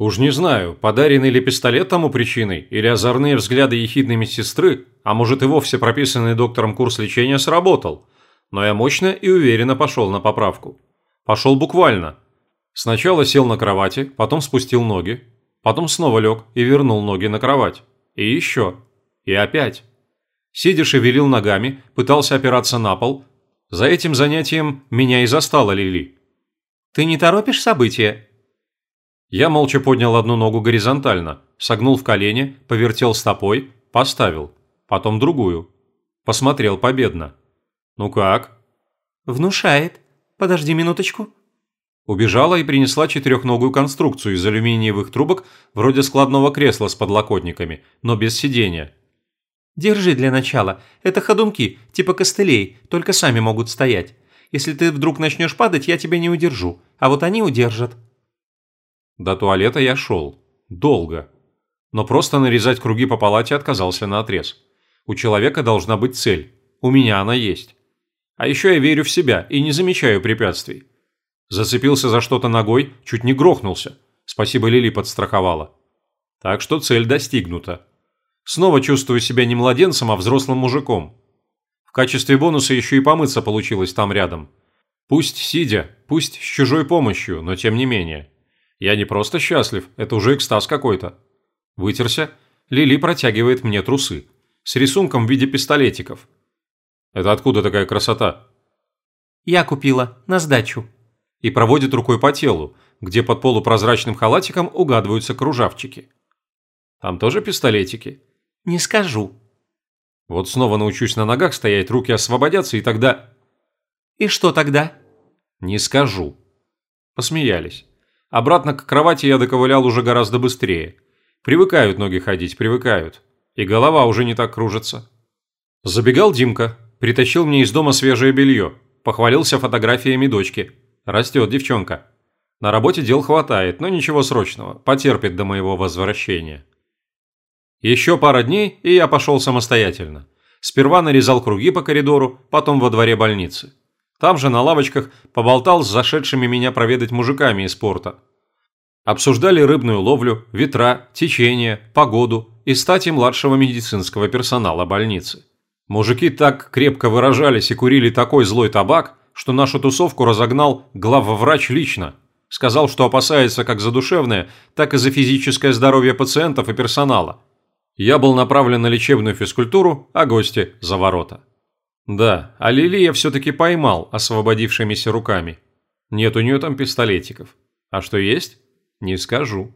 Уж не знаю, подаренный ли пистолет тому причиной, или озорные взгляды ехидной медсестры, а может и вовсе прописанный доктором курс лечения сработал. Но я мощно и уверенно пошел на поправку. Пошел буквально. Сначала сел на кровати, потом спустил ноги, потом снова лег и вернул ноги на кровать. И еще. И опять. Сидя шевелил ногами, пытался опираться на пол. За этим занятием меня и застала Лили. «Ты не торопишь события?» Я молча поднял одну ногу горизонтально, согнул в колени, повертел стопой, поставил. Потом другую. Посмотрел победно. «Ну как?» «Внушает. Подожди минуточку». Убежала и принесла четырехногую конструкцию из алюминиевых трубок вроде складного кресла с подлокотниками, но без сидения. «Держи для начала. Это ходунки, типа костылей, только сами могут стоять. Если ты вдруг начнешь падать, я тебя не удержу, а вот они удержат». До туалета я шел. Долго. Но просто нарезать круги по палате отказался на отрез. У человека должна быть цель. У меня она есть. А еще я верю в себя и не замечаю препятствий. Зацепился за что-то ногой, чуть не грохнулся. Спасибо, Лили подстраховала. Так что цель достигнута. Снова чувствую себя не младенцем, а взрослым мужиком. В качестве бонуса еще и помыться получилось там рядом. Пусть сидя, пусть с чужой помощью, но тем не менее. Я не просто счастлив, это уже экстаз какой-то. Вытерся, Лили протягивает мне трусы. С рисунком в виде пистолетиков. Это откуда такая красота? Я купила, на сдачу. И проводит рукой по телу, где под полупрозрачным халатиком угадываются кружавчики. Там тоже пистолетики? Не скажу. Вот снова научусь на ногах стоять, руки освободятся, и тогда... И что тогда? Не скажу. Посмеялись. Обратно к кровати я доковылял уже гораздо быстрее. Привыкают ноги ходить, привыкают. И голова уже не так кружится. Забегал Димка, притащил мне из дома свежее белье, похвалился фотографиями дочки. Растет девчонка. На работе дел хватает, но ничего срочного, потерпит до моего возвращения. Еще пара дней, и я пошел самостоятельно. Сперва нарезал круги по коридору, потом во дворе больницы. Там же на лавочках поболтал с зашедшими меня проведать мужиками из порта. Обсуждали рыбную ловлю, ветра, течение, погоду и стати младшего медицинского персонала больницы. Мужики так крепко выражались и курили такой злой табак, что нашу тусовку разогнал главврач лично. Сказал, что опасается как за душевное, так и за физическое здоровье пациентов и персонала. Я был направлен на лечебную физкультуру, а гости – за ворота. Да, а Лили я все-таки поймал освободившимися руками. Нет у нее там пистолетиков. А что есть? Не скажу.